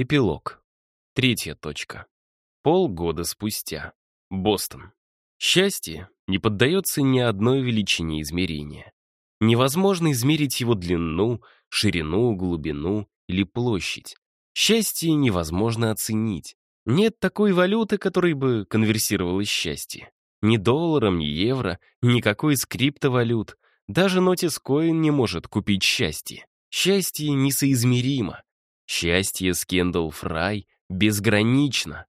Эпилог. Третья точка. Полгода спустя. Бостон. Счастье не поддается ни одной величине измерения. Невозможно измерить его длину, ширину, глубину или площадь. Счастье невозможно оценить. Нет такой валюты, которой бы конверсировалось счастье. Ни долларом, ни евро, никакой из криптовалют. Даже Нотис Коин не может купить счастье. Счастье несоизмеримо. Счастье с Кендалл Фрай безгранично.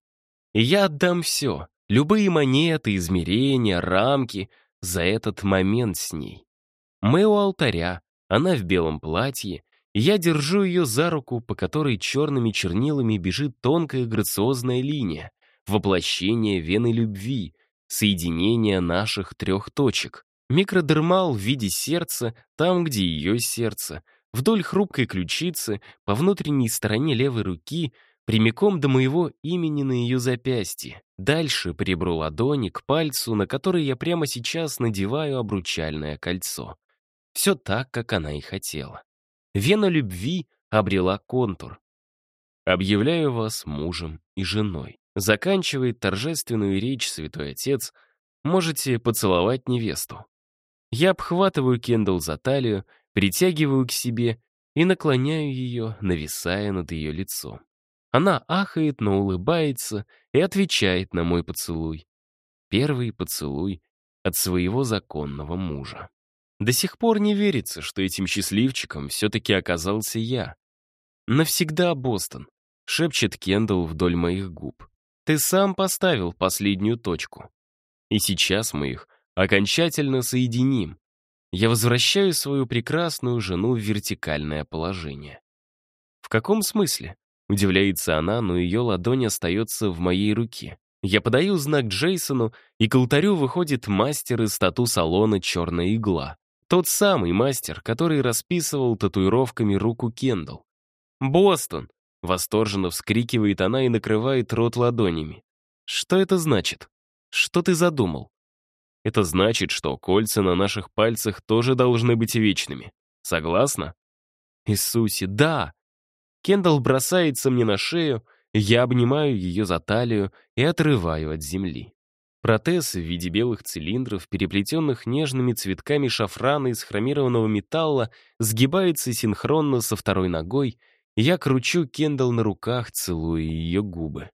Я отдам все, любые монеты, измерения, рамки, за этот момент с ней. Мы у алтаря, она в белом платье, я держу ее за руку, по которой черными чернилами бежит тонкая грациозная линия, воплощение вены любви, соединение наших трех точек. Микродермал в виде сердца, там, где ее сердце — вдоль хрупкой ключицы, по внутренней стороне левой руки, прямиком до моего имени на ее запястье. Дальше прибру ладони к пальцу, на который я прямо сейчас надеваю обручальное кольцо. Все так, как она и хотела. Вена любви обрела контур. «Объявляю вас мужем и женой», — заканчивает торжественную речь святой отец. «Можете поцеловать невесту». Я обхватываю Кендалл за талию, притягиваю к себе и наклоняю ее, нависая над ее лицом. Она ахает, но улыбается и отвечает на мой поцелуй. Первый поцелуй от своего законного мужа. До сих пор не верится, что этим счастливчиком все-таки оказался я. «Навсегда, Бостон», — шепчет Кендалл вдоль моих губ. «Ты сам поставил последнюю точку. И сейчас мы их окончательно соединим, я возвращаю свою прекрасную жену в вертикальное положение. «В каком смысле?» — удивляется она, но ее ладонь остается в моей руке. Я подаю знак Джейсону, и к алтарю выходит мастер из тату-салона «Черная игла». Тот самый мастер, который расписывал татуировками руку Кендалл. «Бостон!» — восторженно вскрикивает она и накрывает рот ладонями. «Что это значит? Что ты задумал?» Это значит, что кольца на наших пальцах тоже должны быть вечными. Согласна? Иисусе, да! Кендалл бросается мне на шею, я обнимаю ее за талию и отрываю от земли. Протез в виде белых цилиндров, переплетенных нежными цветками шафрана из хромированного металла, сгибается синхронно со второй ногой, и я кручу Кендалл на руках, целуя ее губы.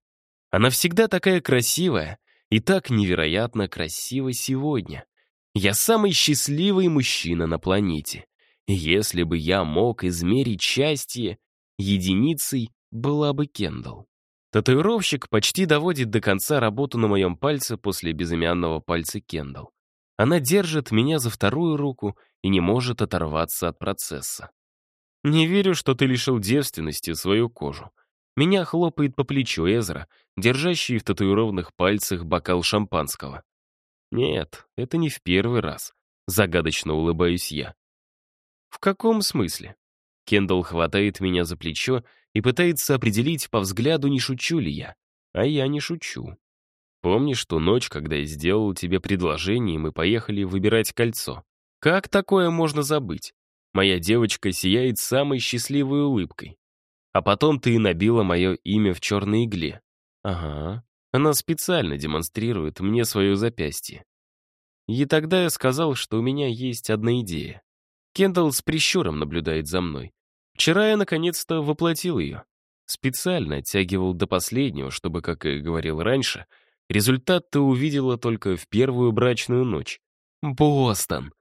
Она всегда такая красивая, и так невероятно красиво сегодня. Я самый счастливый мужчина на планете. Если бы я мог измерить счастье, единицей была бы Кендалл. Татуировщик почти доводит до конца работу на моем пальце после безымянного пальца Кендалл. Она держит меня за вторую руку и не может оторваться от процесса. «Не верю, что ты лишил девственности свою кожу», меня хлопает по плечу Эзра, держащий в татуированных пальцах бокал шампанского. «Нет, это не в первый раз», — загадочно улыбаюсь я. «В каком смысле?» Кендалл хватает меня за плечо и пытается определить по взгляду, не шучу ли я. А я не шучу. Помнишь ту ночь, когда я сделал тебе предложение, и мы поехали выбирать кольцо? Как такое можно забыть? Моя девочка сияет самой счастливой улыбкой. А потом ты набила мое имя в черной игле. Ага. Она специально демонстрирует мне свое запястье. И тогда я сказал, что у меня есть одна идея. Кендалл с прищуром наблюдает за мной. Вчера я наконец-то воплотил ее. Специально оттягивал до последнего, чтобы, как и говорил раньше, результат ты увидела только в первую брачную ночь. «Бостон!»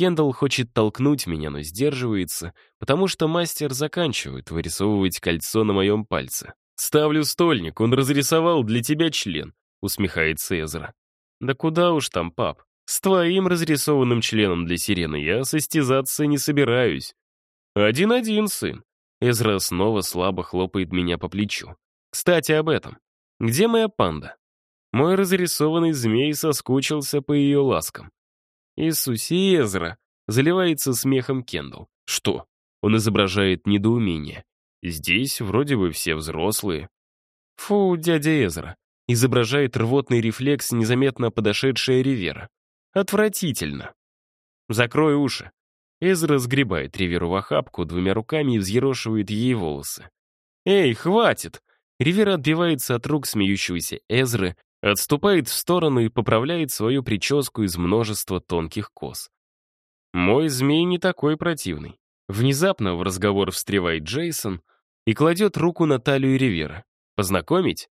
Кендалл хочет толкнуть меня, но сдерживается, потому что мастер заканчивает вырисовывать кольцо на моем пальце. «Ставлю стольник, он разрисовал для тебя член», — усмехается Эзра. «Да куда уж там, пап? С твоим разрисованным членом для сирены я состязаться не собираюсь». «Один-один, сын». Эзра снова слабо хлопает меня по плечу. «Кстати, об этом. Где моя панда?» Мой разрисованный змей соскучился по ее ласкам. «Иисусе Эзра!» заливается смехом Кендалл. «Что?» Он изображает недоумение. «Здесь вроде бы все взрослые». «Фу, дядя Эзра», изображает рвотный рефлекс незаметно подошедшая Ривера. «Отвратительно». «Закрой уши». Эзра сгребает Риверу в охапку двумя руками и взъерошивает ей волосы. «Эй, хватит!» Ривера отбивается от рук смеющегося Эзры, отступает в сторону и поправляет свою прическу из множества тонких кос. «Мой змей не такой противный». Внезапно в разговор встревает Джейсон и кладет руку на талию Ривера. «Познакомить?»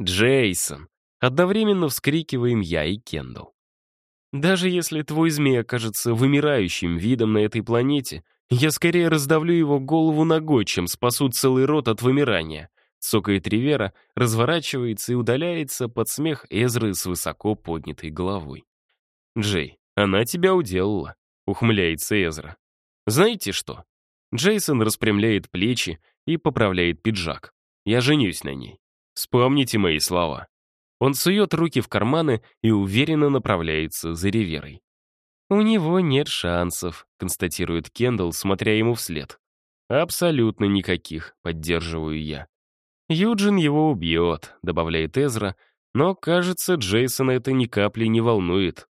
«Джейсон!» Одновременно вскрикиваем я и Кендалл. «Даже если твой змей окажется вымирающим видом на этой планете, я скорее раздавлю его голову ногой, чем спасу целый род от вымирания», Сокает Ривера, разворачивается и удаляется под смех Эзры с высоко поднятой головой. «Джей, она тебя уделала. Ухмыляется Эзра. «Знаете что?» Джейсон распрямляет плечи и поправляет пиджак. «Я женюсь на ней. Вспомните мои слова». Он сует руки в карманы и уверенно направляется за реверой. «У него нет шансов», — констатирует Кендалл, смотря ему вслед. «Абсолютно никаких», — поддерживаю я. «Юджин его убьет», — добавляет Эзра, но, кажется, Джейсона это ни капли не волнует.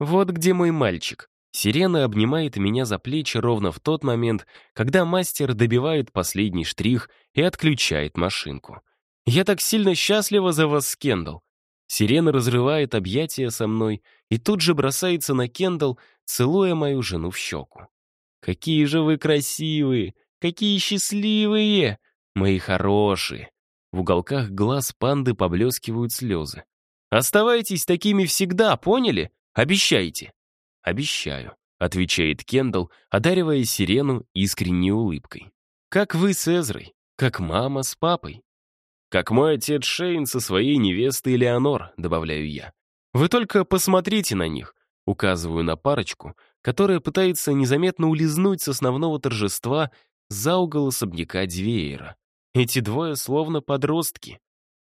«Вот где мой мальчик», Сирена обнимает меня за плечи ровно в тот момент, когда мастер добивает последний штрих и отключает машинку. «Я так сильно счастлива за вас, Кендалл!» Сирена разрывает объятия со мной и тут же бросается на Кендалл, целуя мою жену в щеку. «Какие же вы красивые! Какие счастливые! Мои хорошие!» В уголках глаз панды поблескивают слезы. «Оставайтесь такими всегда, поняли? Обещайте!» Обещаю», — отвечает Кендалл, одаривая сирену искренней улыбкой. «Как вы с Эзрой, как мама с папой». «Как мой отец Шейн со своей невестой Леонор», — добавляю я. «Вы только посмотрите на них», — указываю на парочку, которая пытается незаметно улизнуть с основного торжества за угол особняка Двеера. Эти двое словно подростки.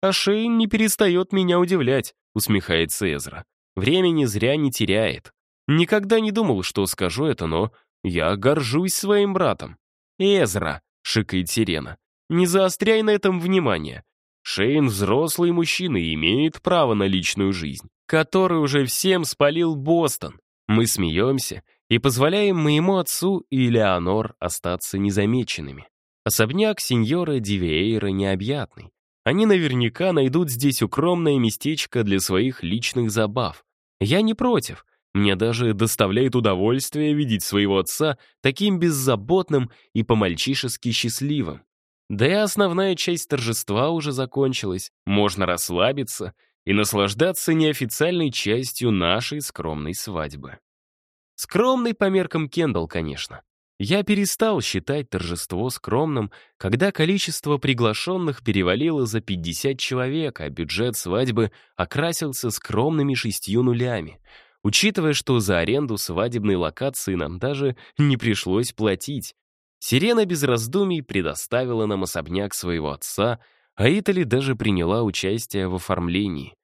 «А Шейн не перестает меня удивлять», — усмехается Эзра. «Времени зря не теряет». Никогда не думал, что скажу это, но я горжусь своим братом. Эзра, шикает сирена. Не заостряй на этом внимание. Шейн взрослый мужчина и имеет право на личную жизнь, который уже всем спалил Бостон. Мы смеемся и позволяем моему отцу и Леонор остаться незамеченными. Особняк сеньора Дивеейра необъятный. Они наверняка найдут здесь укромное местечко для своих личных забав. Я не против — мне даже доставляет удовольствие видеть своего отца таким беззаботным и по-мальчишески счастливым. Да и основная часть торжества уже закончилась, можно расслабиться и наслаждаться неофициальной частью нашей скромной свадьбы. Скромный по меркам Кендалл, конечно. Я перестал считать торжество скромным, когда количество приглашенных перевалило за 50 человек, а бюджет свадьбы окрасился скромными шестью нулями — учитывая, что за аренду свадебной локации нам даже не пришлось платить. Сирена без раздумий предоставила нам особняк своего отца, а Итали даже приняла участие в оформлении.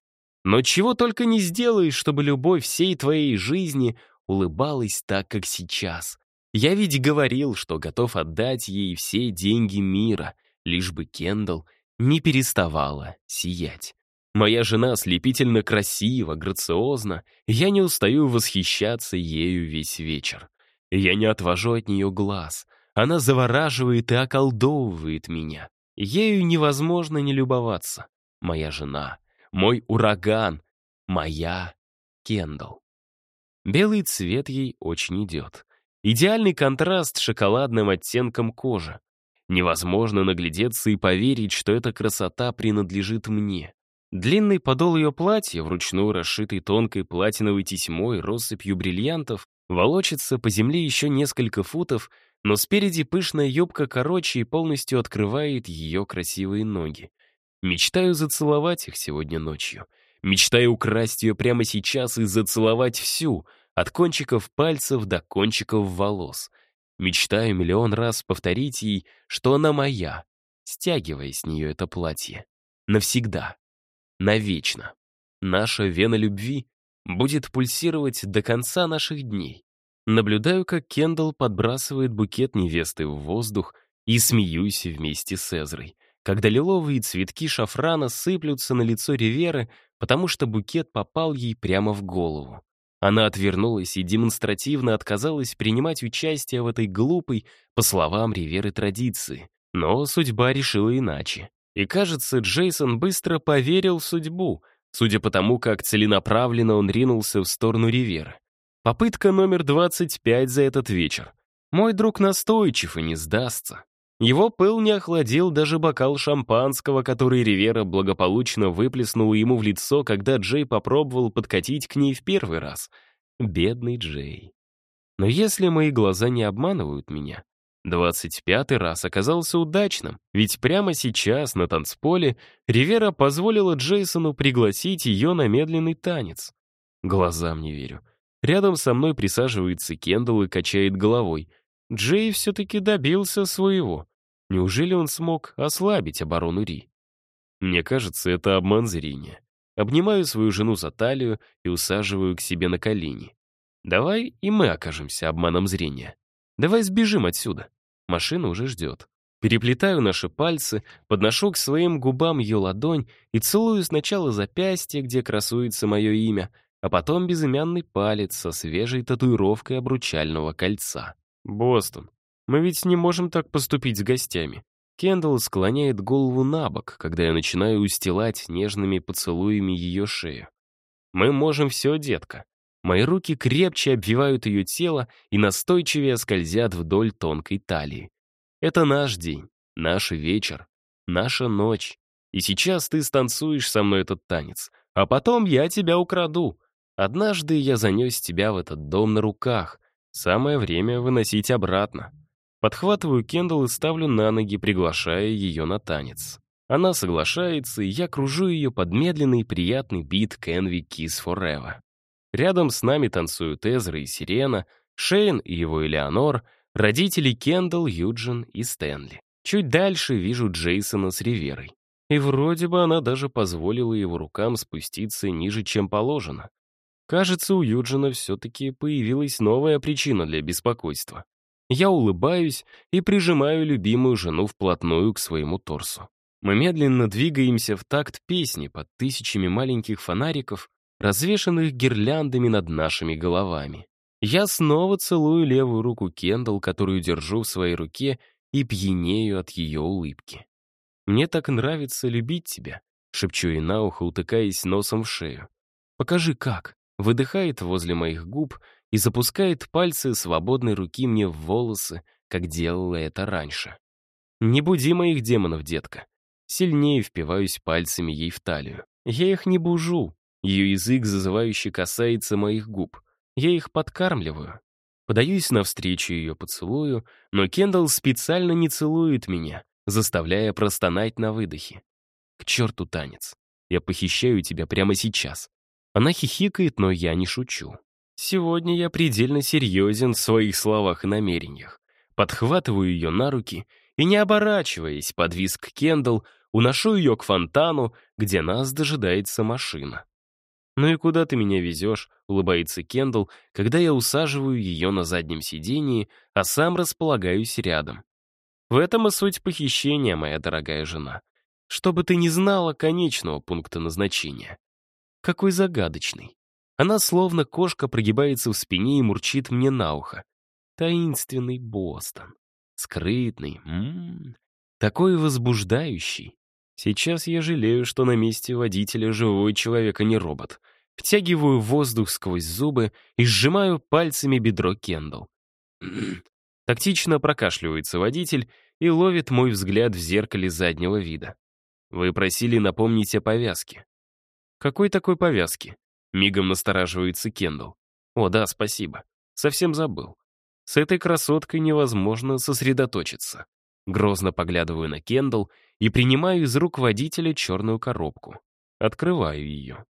Но чего только не сделаешь, чтобы любовь всей твоей жизни улыбалась так, как сейчас. Я ведь говорил, что готов отдать ей все деньги мира, лишь бы Кендалл не переставала сиять. Моя жена ослепительно красива, грациозна. Я не устаю восхищаться ею весь вечер. Я не отвожу от нее глаз. Она завораживает и околдовывает меня. Ею невозможно не любоваться. Моя жена, мой ураган, моя Кендалл. Белый цвет ей очень идет. Идеальный контраст с шоколадным оттенком кожи. Невозможно наглядеться и поверить, что эта красота принадлежит мне. Длинный подол ее платья, вручную расшитый тонкой платиновой тесьмой, россыпью бриллиантов, волочится по земле еще несколько футов, но спереди пышная юбка короче и полностью открывает ее красивые ноги. Мечтаю зацеловать их сегодня ночью. Мечтаю украсть ее прямо сейчас и зацеловать всю, от кончиков пальцев до кончиков волос. Мечтаю миллион раз повторить ей, что она моя, стягивая с нее это платье. Навсегда навечно. Наша вена любви будет пульсировать до конца наших дней. Наблюдаю, как Кендалл подбрасывает букет невесты в воздух и смеюсь вместе с Эзрой, когда лиловые цветки шафрана сыплются на лицо Риверы, потому что букет попал ей прямо в голову. Она отвернулась и демонстративно отказалась принимать участие в этой глупой, по словам Риверы, традиции. Но судьба решила иначе. И кажется, Джейсон быстро поверил в судьбу, судя по тому, как целенаправленно он ринулся в сторону Ривера. Попытка номер 25 за этот вечер. Мой друг настойчив и не сдастся. Его пыл не охладил даже бокал шампанского, который Ривера благополучно выплеснула ему в лицо, когда Джей попробовал подкатить к ней в первый раз. Бедный Джей. Но если мои глаза не обманывают меня, двадцать пятый раз оказался удачным, ведь прямо сейчас на танцполе Ривера позволила Джейсону пригласить ее на медленный танец. Глазам не верю. Рядом со мной присаживается Кендалл и качает головой. Джей все-таки добился своего. Неужели он смог ослабить оборону Ри? Мне кажется, это обман зрения. Обнимаю свою жену за талию и усаживаю к себе на колени. Давай и мы окажемся обманом зрения. Давай сбежим отсюда. Машина уже ждет. Переплетаю наши пальцы, подношу к своим губам ее ладонь и целую сначала запястье, где красуется мое имя, а потом безымянный палец со свежей татуировкой обручального кольца. «Бостон, мы ведь не можем так поступить с гостями». Кендалл склоняет голову на бок, когда я начинаю устилать нежными поцелуями ее шею. «Мы можем все, детка. Мои руки крепче обвивают ее тело и настойчивее скользят вдоль тонкой талии. Это наш день, наш вечер, наша ночь. И сейчас ты станцуешь со мной этот танец, а потом я тебя украду. Однажды я занес тебя в этот дом на руках. Самое время выносить обратно. Подхватываю Кендалл и ставлю на ноги, приглашая ее на танец. Она соглашается, и я кружу ее под медленный приятный бит Кенви Kiss Forever. Рядом с нами танцуют Эзра и Сирена, Шейн и его Элеонор, родители Кендалл, Юджин и Стэнли. Чуть дальше вижу Джейсона с Риверой. И вроде бы она даже позволила его рукам спуститься ниже, чем положено. Кажется, у Юджина все-таки появилась новая причина для беспокойства. Я улыбаюсь и прижимаю любимую жену вплотную к своему торсу. Мы медленно двигаемся в такт песни под тысячами маленьких фонариков, развешанных гирляндами над нашими головами. Я снова целую левую руку Кендалл, которую держу в своей руке, и пьянею от ее улыбки. «Мне так нравится любить тебя», — шепчу ей на ухо, утыкаясь носом в шею. «Покажи, как», — выдыхает возле моих губ и запускает пальцы свободной руки мне в волосы, как делала это раньше. «Не буди моих демонов, детка». Сильнее впиваюсь пальцами ей в талию. «Я их не бужу», ее язык, зазывающий, касается моих губ. Я их подкармливаю. Подаюсь навстречу ее поцелую, но Кендалл специально не целует меня, заставляя простонать на выдохе. К черту танец. Я похищаю тебя прямо сейчас. Она хихикает, но я не шучу. Сегодня я предельно серьезен в своих словах и намерениях. Подхватываю ее на руки и, не оборачиваясь, подвис к Кендалл, уношу ее к фонтану, где нас дожидается машина. «Ну и куда ты меня везешь?» — улыбается Кендалл, когда я усаживаю ее на заднем сидении, а сам располагаюсь рядом. В этом и суть похищения, моя дорогая жена. Чтобы ты не знала конечного пункта назначения. Какой загадочный. Она словно кошка прогибается в спине и мурчит мне на ухо. Таинственный Бостон. Скрытный. М -м -м. Такой возбуждающий. Сейчас я жалею, что на месте водителя живой человек, а не робот втягиваю воздух сквозь зубы и сжимаю пальцами бедро Кендал. Тактично прокашливается водитель и ловит мой взгляд в зеркале заднего вида. Вы просили напомнить о повязке. Какой такой повязки? Мигом настораживается Кендал. О, да, спасибо. Совсем забыл. С этой красоткой невозможно сосредоточиться. Грозно поглядываю на Кендал и принимаю из рук водителя черную коробку. Открываю ее.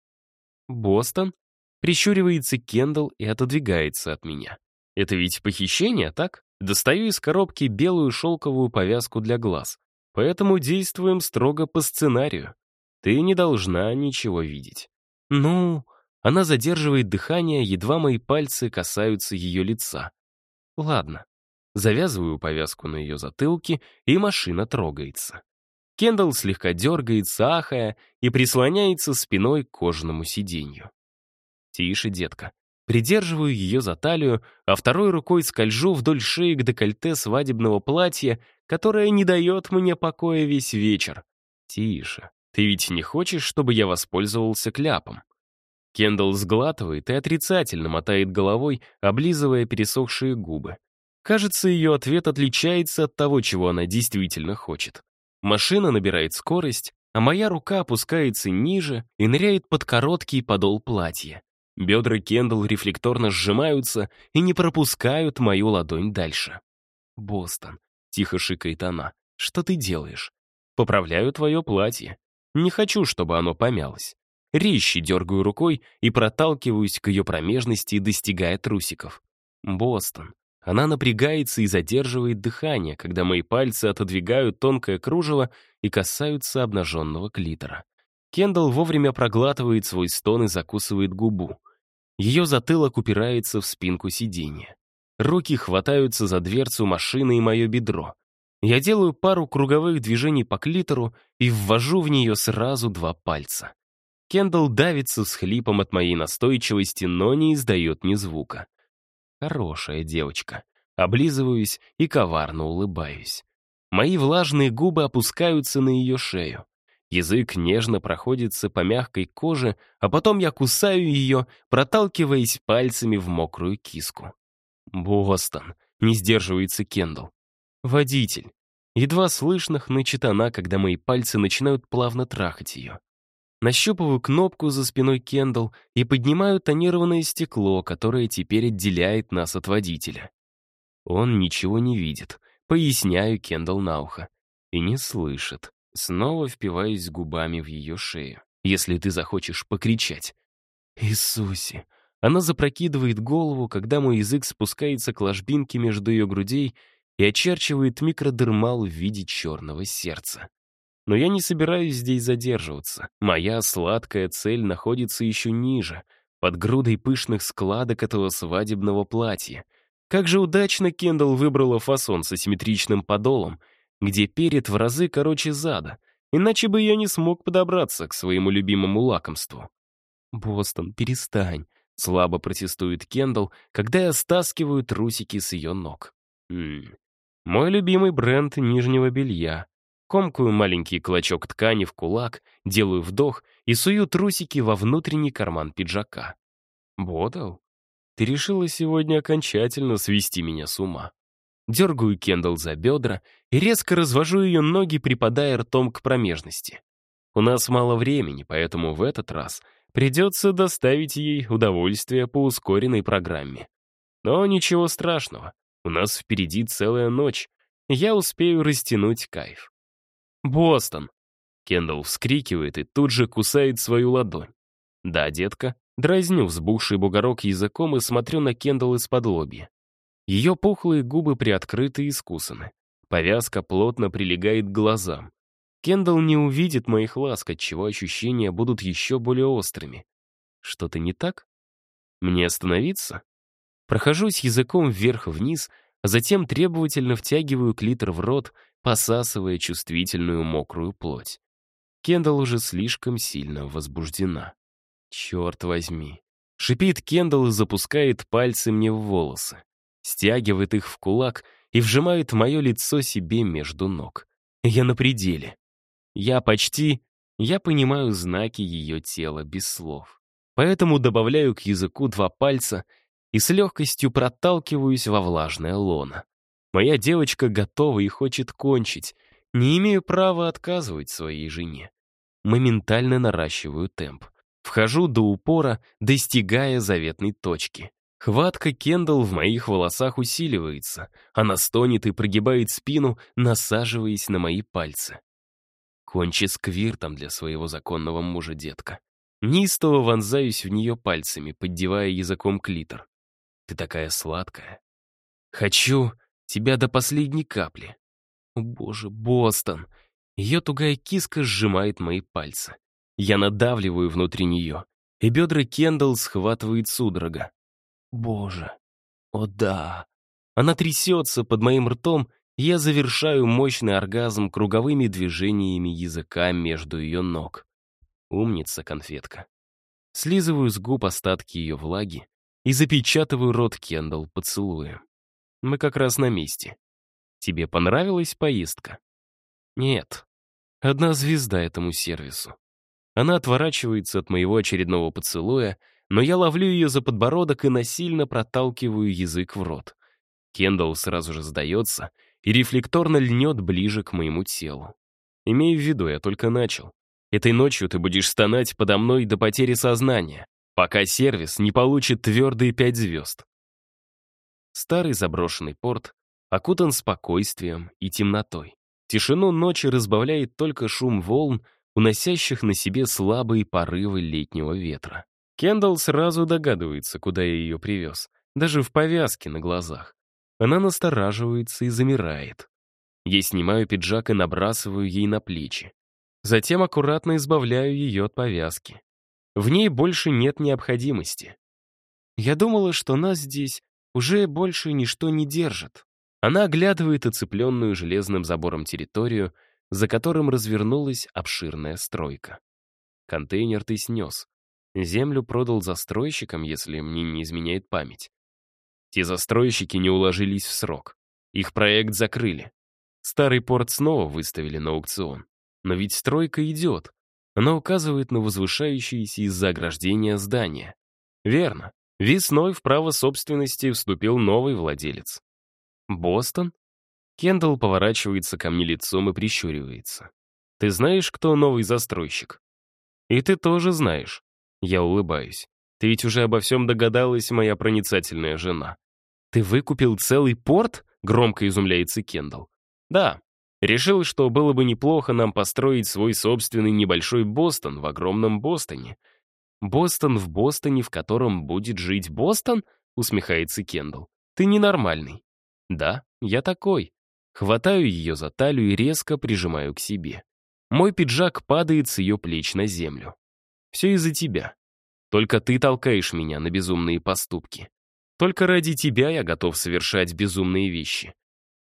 Бостон?» Прищуривается Кендалл и отодвигается от меня. «Это ведь похищение, так?» Достаю из коробки белую шелковую повязку для глаз. Поэтому действуем строго по сценарию. Ты не должна ничего видеть. Ну, она задерживает дыхание, едва мои пальцы касаются ее лица. Ладно. Завязываю повязку на ее затылке, и машина трогается. Кендалл слегка дергается, ахая, и прислоняется спиной к кожаному сиденью. «Тише, детка». Придерживаю ее за талию, а второй рукой скольжу вдоль шеи к декольте свадебного платья, которое не дает мне покоя весь вечер. «Тише. Ты ведь не хочешь, чтобы я воспользовался кляпом?» Кендалл сглатывает и отрицательно мотает головой, облизывая пересохшие губы. Кажется, ее ответ отличается от того, чего она действительно хочет. Машина набирает скорость, а моя рука опускается ниже и ныряет под короткий подол платья. Бедра Кендалл рефлекторно сжимаются и не пропускают мою ладонь дальше. «Бостон», — тихо шикает она, — «что ты делаешь?» «Поправляю твое платье. Не хочу, чтобы оно помялось». Резче дергаю рукой и проталкиваюсь к ее промежности, достигая трусиков. «Бостон», она напрягается и задерживает дыхание, когда мои пальцы отодвигают тонкое кружево и касаются обнаженного клитора. Кендалл вовремя проглатывает свой стон и закусывает губу. Ее затылок упирается в спинку сиденья. Руки хватаются за дверцу машины и мое бедро. Я делаю пару круговых движений по клитору и ввожу в нее сразу два пальца. Кендалл давится с хлипом от моей настойчивости, но не издает ни звука. Хорошая девочка. Облизываюсь и коварно улыбаюсь. Мои влажные губы опускаются на ее шею. Язык нежно проходится по мягкой коже, а потом я кусаю ее, проталкиваясь пальцами в мокрую киску. «Бостон», — не сдерживается Кендалл. «Водитель». Едва слышно хнычет она, когда мои пальцы начинают плавно трахать ее нащупываю кнопку за спиной Кендалл и поднимаю тонированное стекло, которое теперь отделяет нас от водителя. Он ничего не видит, поясняю Кендалл на ухо. И не слышит. Снова впиваюсь губами в ее шею. Если ты захочешь покричать. «Иисусе!» Она запрокидывает голову, когда мой язык спускается к ложбинке между ее грудей и очерчивает микродермал в виде черного сердца. Но я не собираюсь здесь задерживаться. Моя сладкая цель находится еще ниже, под грудой пышных складок этого свадебного платья. Как же удачно Кендалл выбрала фасон с асимметричным подолом, где перед в разы короче зада, иначе бы я не смог подобраться к своему любимому лакомству. «Бостон, перестань», — слабо протестует Кендалл, когда я стаскиваю трусики с ее ног. Мой любимый бренд нижнего белья комкую маленький клочок ткани в кулак, делаю вдох и сую трусики во внутренний карман пиджака. «Бодал, ты решила сегодня окончательно свести меня с ума». Дергаю Кендалл за бедра и резко развожу ее ноги, припадая ртом к промежности. У нас мало времени, поэтому в этот раз придется доставить ей удовольствие по ускоренной программе. Но ничего страшного, у нас впереди целая ночь, я успею растянуть кайф. «Бостон!» Кендалл вскрикивает и тут же кусает свою ладонь. «Да, детка», дразню взбухший бугорок языком и смотрю на Кендалл из-под лобья. Ее пухлые губы приоткрыты и искусаны. Повязка плотно прилегает к глазам. Кендалл не увидит моих ласк, отчего ощущения будут еще более острыми. Что-то не так? Мне остановиться? Прохожусь языком вверх-вниз, а затем требовательно втягиваю клитор в рот — посасывая чувствительную мокрую плоть. Кендалл уже слишком сильно возбуждена. «Черт возьми!» Шипит Кендалл и запускает пальцы мне в волосы. Стягивает их в кулак и вжимает мое лицо себе между ног. Я на пределе. Я почти... Я понимаю знаки ее тела без слов. Поэтому добавляю к языку два пальца и с легкостью проталкиваюсь во влажное лоно. Моя девочка готова и хочет кончить. Не имею права отказывать своей жене. Моментально наращиваю темп. Вхожу до упора, достигая заветной точки. Хватка Кендалл в моих волосах усиливается. Она стонет и прогибает спину, насаживаясь на мои пальцы. Кончи квиртом для своего законного мужа детка. Неистово вонзаюсь в нее пальцами, поддевая языком клитор. Ты такая сладкая. Хочу тебя до последней капли. О боже, Бостон! Ее тугая киска сжимает мои пальцы. Я надавливаю внутри нее, и бедра Кендалл схватывает судорога. Боже! О да! Она трясется под моим ртом, и я завершаю мощный оргазм круговыми движениями языка между ее ног. Умница, конфетка. Слизываю с губ остатки ее влаги и запечатываю рот Кендалл поцелуем. Мы как раз на месте. Тебе понравилась поездка? Нет. Одна звезда этому сервису. Она отворачивается от моего очередного поцелуя, но я ловлю ее за подбородок и насильно проталкиваю язык в рот. Кендалл сразу же сдается и рефлекторно льнет ближе к моему телу. Имею в виду, я только начал. Этой ночью ты будешь стонать подо мной до потери сознания, пока сервис не получит твердые пять звезд. Старый заброшенный порт окутан спокойствием и темнотой. Тишину ночи разбавляет только шум волн, уносящих на себе слабые порывы летнего ветра. Кендалл сразу догадывается, куда я ее привез, даже в повязке на глазах. Она настораживается и замирает. Я снимаю пиджак и набрасываю ей на плечи. Затем аккуратно избавляю ее от повязки. В ней больше нет необходимости. Я думала, что нас здесь уже больше ничто не держит. Она оглядывает оцепленную железным забором территорию, за которым развернулась обширная стройка. Контейнер ты снес. Землю продал застройщикам, если мне не изменяет память. Те застройщики не уложились в срок. Их проект закрыли. Старый порт снова выставили на аукцион. Но ведь стройка идет. Она указывает на возвышающиеся из-за ограждения здания. Верно. Весной в право собственности вступил новый владелец. «Бостон?» Кендалл поворачивается ко мне лицом и прищуривается. «Ты знаешь, кто новый застройщик?» «И ты тоже знаешь». Я улыбаюсь. «Ты ведь уже обо всем догадалась, моя проницательная жена». «Ты выкупил целый порт?» — громко изумляется Кендалл. «Да. Решил, что было бы неплохо нам построить свой собственный небольшой Бостон в огромном Бостоне», «Бостон в Бостоне, в котором будет жить Бостон?» — усмехается Кендалл. «Ты ненормальный». «Да, я такой». Хватаю ее за талию и резко прижимаю к себе. Мой пиджак падает с ее плеч на землю. «Все из-за тебя. Только ты толкаешь меня на безумные поступки. Только ради тебя я готов совершать безумные вещи.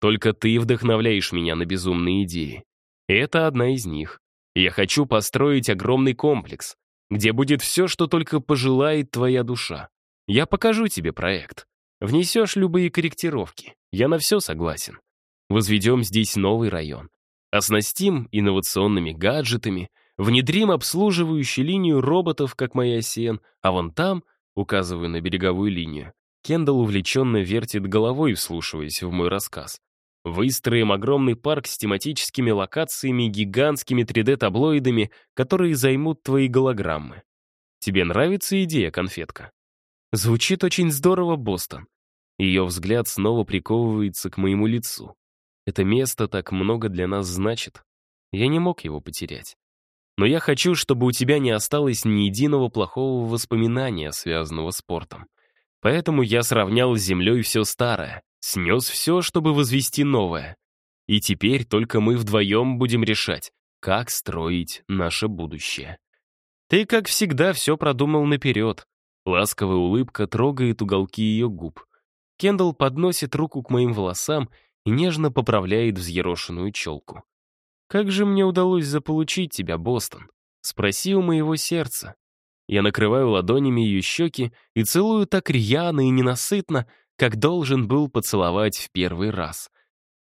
Только ты вдохновляешь меня на безумные идеи. Это одна из них. Я хочу построить огромный комплекс, где будет все, что только пожелает твоя душа. Я покажу тебе проект. Внесешь любые корректировки. Я на все согласен. Возведем здесь новый район. Оснастим инновационными гаджетами, внедрим обслуживающую линию роботов, как моя Сен. а вон там, указываю на береговую линию, Кендалл увлеченно вертит головой, вслушиваясь в мой рассказ. Выстроим огромный парк с тематическими локациями гигантскими 3D-таблоидами, которые займут твои голограммы. Тебе нравится идея, конфетка? Звучит очень здорово, Бостон. Ее взгляд снова приковывается к моему лицу. Это место так много для нас значит. Я не мог его потерять. Но я хочу, чтобы у тебя не осталось ни единого плохого воспоминания, связанного с спортом. Поэтому я сравнял с землей все старое снес все, чтобы возвести новое. И теперь только мы вдвоем будем решать, как строить наше будущее. Ты, как всегда, все продумал наперед. Ласковая улыбка трогает уголки ее губ. Кендалл подносит руку к моим волосам и нежно поправляет взъерошенную челку. «Как же мне удалось заполучить тебя, Бостон?» Спроси у моего сердца. Я накрываю ладонями ее щеки и целую так рьяно и ненасытно, как должен был поцеловать в первый раз.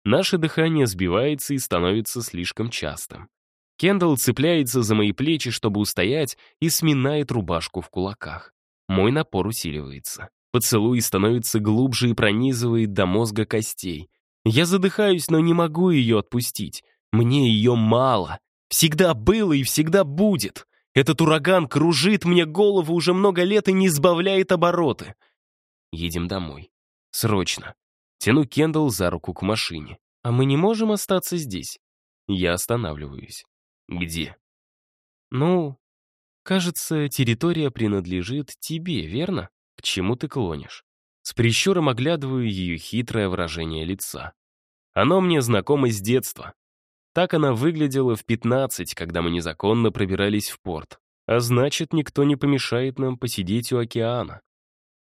Наше дыхание сбивается и становится слишком частым. Кендалл цепляется за мои плечи, чтобы устоять, и сминает рубашку в кулаках. Мой напор усиливается. Поцелуй становится глубже и пронизывает до мозга костей. Я задыхаюсь, но не могу ее отпустить. Мне ее мало. Всегда было и всегда будет. Этот ураган кружит мне голову уже много лет и не избавляет обороты. Едем домой. Срочно. Тяну Кендалл за руку к машине. А мы не можем остаться здесь. Я останавливаюсь. Где? Ну, кажется, территория принадлежит тебе, верно? К чему ты клонишь? С прищуром оглядываю ее хитрое выражение лица. Оно мне знакомо с детства. Так она выглядела в 15, когда мы незаконно пробирались в порт. А значит, никто не помешает нам посидеть у океана.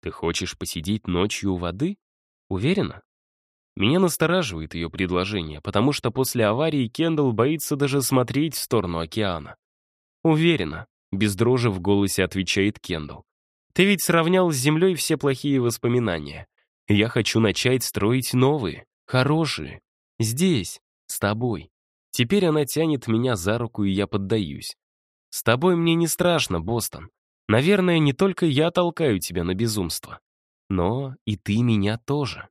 Ты хочешь посидеть ночью у воды? Уверена? Меня настораживает ее предложение, потому что после аварии Кендалл боится даже смотреть в сторону океана. Уверена, без дрожи в голосе отвечает Кендалл. Ты ведь сравнял с землей все плохие воспоминания. Я хочу начать строить новые, хорошие. Здесь, с тобой. Теперь она тянет меня за руку, и я поддаюсь. С тобой мне не страшно, Бостон. Наверное, не только я толкаю тебя на безумство, но и ты меня тоже.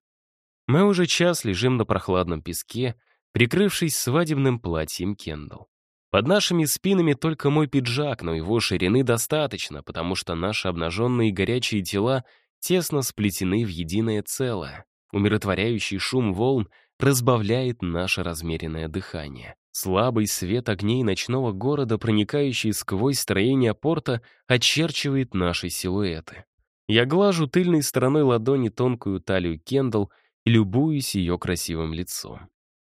Мы уже час лежим на прохладном песке, прикрывшись свадебным платьем Кендалл. Под нашими спинами только мой пиджак, но его ширины достаточно, потому что наши обнаженные горячие тела тесно сплетены в единое целое. Умиротворяющий шум волн — разбавляет наше размеренное дыхание. Слабый свет огней ночного города, проникающий сквозь строение порта, очерчивает наши силуэты. Я глажу тыльной стороной ладони тонкую талию Кендалл и любуюсь ее красивым лицом.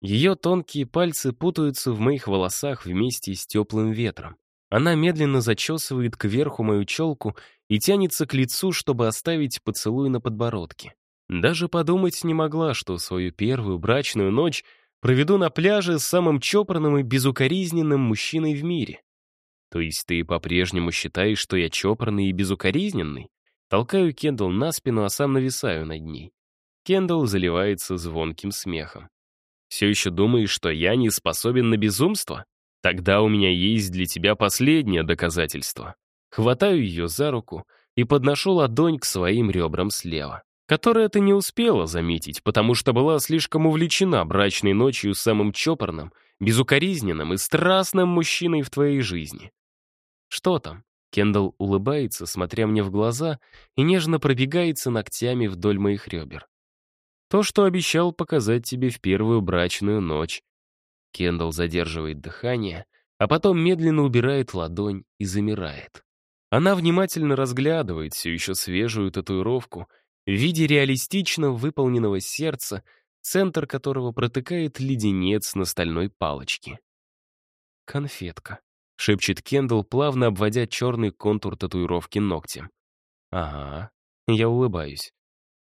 Ее тонкие пальцы путаются в моих волосах вместе с теплым ветром. Она медленно зачесывает кверху мою челку и тянется к лицу, чтобы оставить поцелуй на подбородке. Даже подумать не могла, что свою первую брачную ночь проведу на пляже с самым чопорным и безукоризненным мужчиной в мире. То есть ты по-прежнему считаешь, что я чопорный и безукоризненный? Толкаю Кендалл на спину, а сам нависаю над ней. Кендалл заливается звонким смехом. «Все еще думаешь, что я не способен на безумство? Тогда у меня есть для тебя последнее доказательство». Хватаю ее за руку и подношу ладонь к своим ребрам слева которая это не успела заметить, потому что была слишком увлечена брачной ночью с самым чопорным, безукоризненным и страстным мужчиной в твоей жизни. Что там? Кендалл улыбается, смотря мне в глаза, и нежно пробегается ногтями вдоль моих ребер. То, что обещал показать тебе в первую брачную ночь. Кендалл задерживает дыхание, а потом медленно убирает ладонь и замирает. Она внимательно разглядывает всю еще свежую татуировку — в виде реалистично выполненного сердца, центр которого протыкает леденец на стальной палочке. «Конфетка», — шепчет Кендалл, плавно обводя черный контур татуировки ногтем. «Ага», — я улыбаюсь.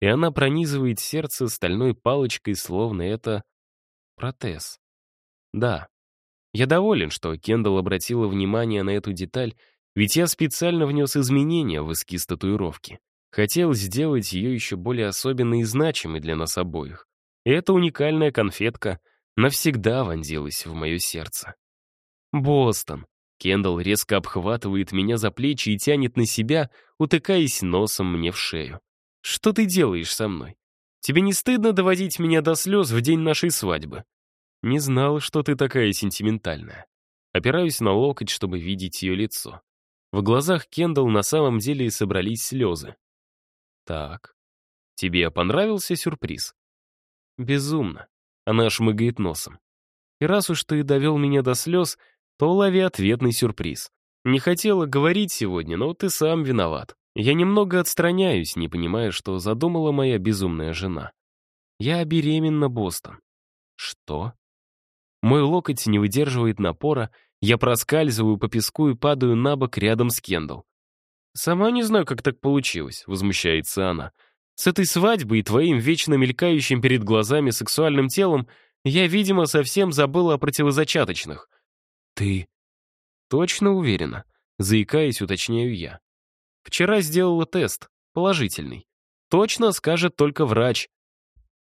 И она пронизывает сердце стальной палочкой, словно это протез. Да, я доволен, что Кендалл обратила внимание на эту деталь, ведь я специально внес изменения в эскиз татуировки хотел сделать ее еще более особенной и значимой для нас обоих. И эта уникальная конфетка навсегда вонзилась в мое сердце. «Бостон!» Кендалл резко обхватывает меня за плечи и тянет на себя, утыкаясь носом мне в шею. «Что ты делаешь со мной? Тебе не стыдно доводить меня до слез в день нашей свадьбы?» «Не знал, что ты такая сентиментальная». Опираюсь на локоть, чтобы видеть ее лицо. В глазах Кендалл на самом деле собрались слезы. Так. Тебе понравился сюрприз? Безумно. Она шмыгает носом. И раз уж ты довел меня до слез, то лови ответный сюрприз. Не хотела говорить сегодня, но ты сам виноват. Я немного отстраняюсь, не понимая, что задумала моя безумная жена. Я беременна, Бостон. Что? Мой локоть не выдерживает напора, я проскальзываю по песку и падаю на бок рядом с Кендалл. «Сама не знаю, как так получилось», — возмущается она. «С этой свадьбой и твоим вечно мелькающим перед глазами сексуальным телом я, видимо, совсем забыла о противозачаточных». «Ты...» «Точно уверена», — заикаясь, уточняю я. «Вчера сделала тест, положительный. Точно скажет только врач».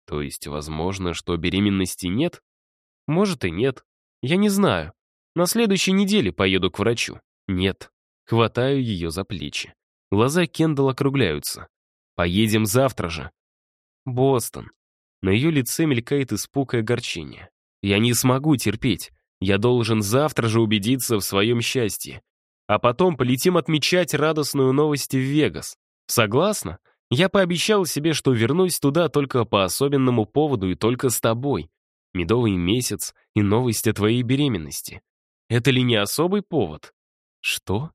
«То есть, возможно, что беременности нет?» «Может и нет. Я не знаю. На следующей неделе поеду к врачу. Нет». Хватаю ее за плечи. Глаза Кендалл округляются. «Поедем завтра же». «Бостон». На ее лице мелькает испуг и огорчение. «Я не смогу терпеть. Я должен завтра же убедиться в своем счастье. А потом полетим отмечать радостную новость в Вегас. Согласна? Я пообещал себе, что вернусь туда только по особенному поводу и только с тобой. Медовый месяц и новость о твоей беременности. Это ли не особый повод?» «Что?»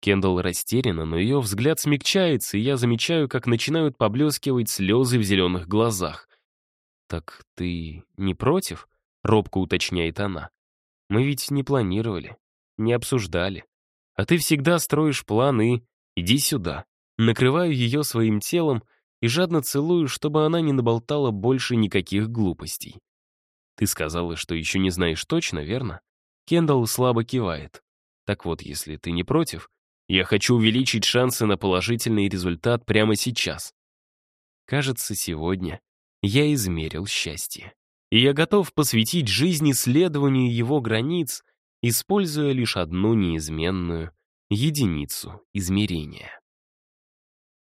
Кендалл растеряна, но ее взгляд смягчается, и я замечаю, как начинают поблескивать слезы в зеленых глазах. «Так ты не против?» — робко уточняет она. «Мы ведь не планировали, не обсуждали. А ты всегда строишь планы. Иди сюда». Накрываю ее своим телом и жадно целую, чтобы она не наболтала больше никаких глупостей. «Ты сказала, что еще не знаешь точно, верно?» Кендалл слабо кивает. «Так вот, если ты не против, я хочу увеличить шансы на положительный результат прямо сейчас. Кажется, сегодня я измерил счастье. И я готов посвятить жизнь исследованию его границ, используя лишь одну неизменную единицу измерения.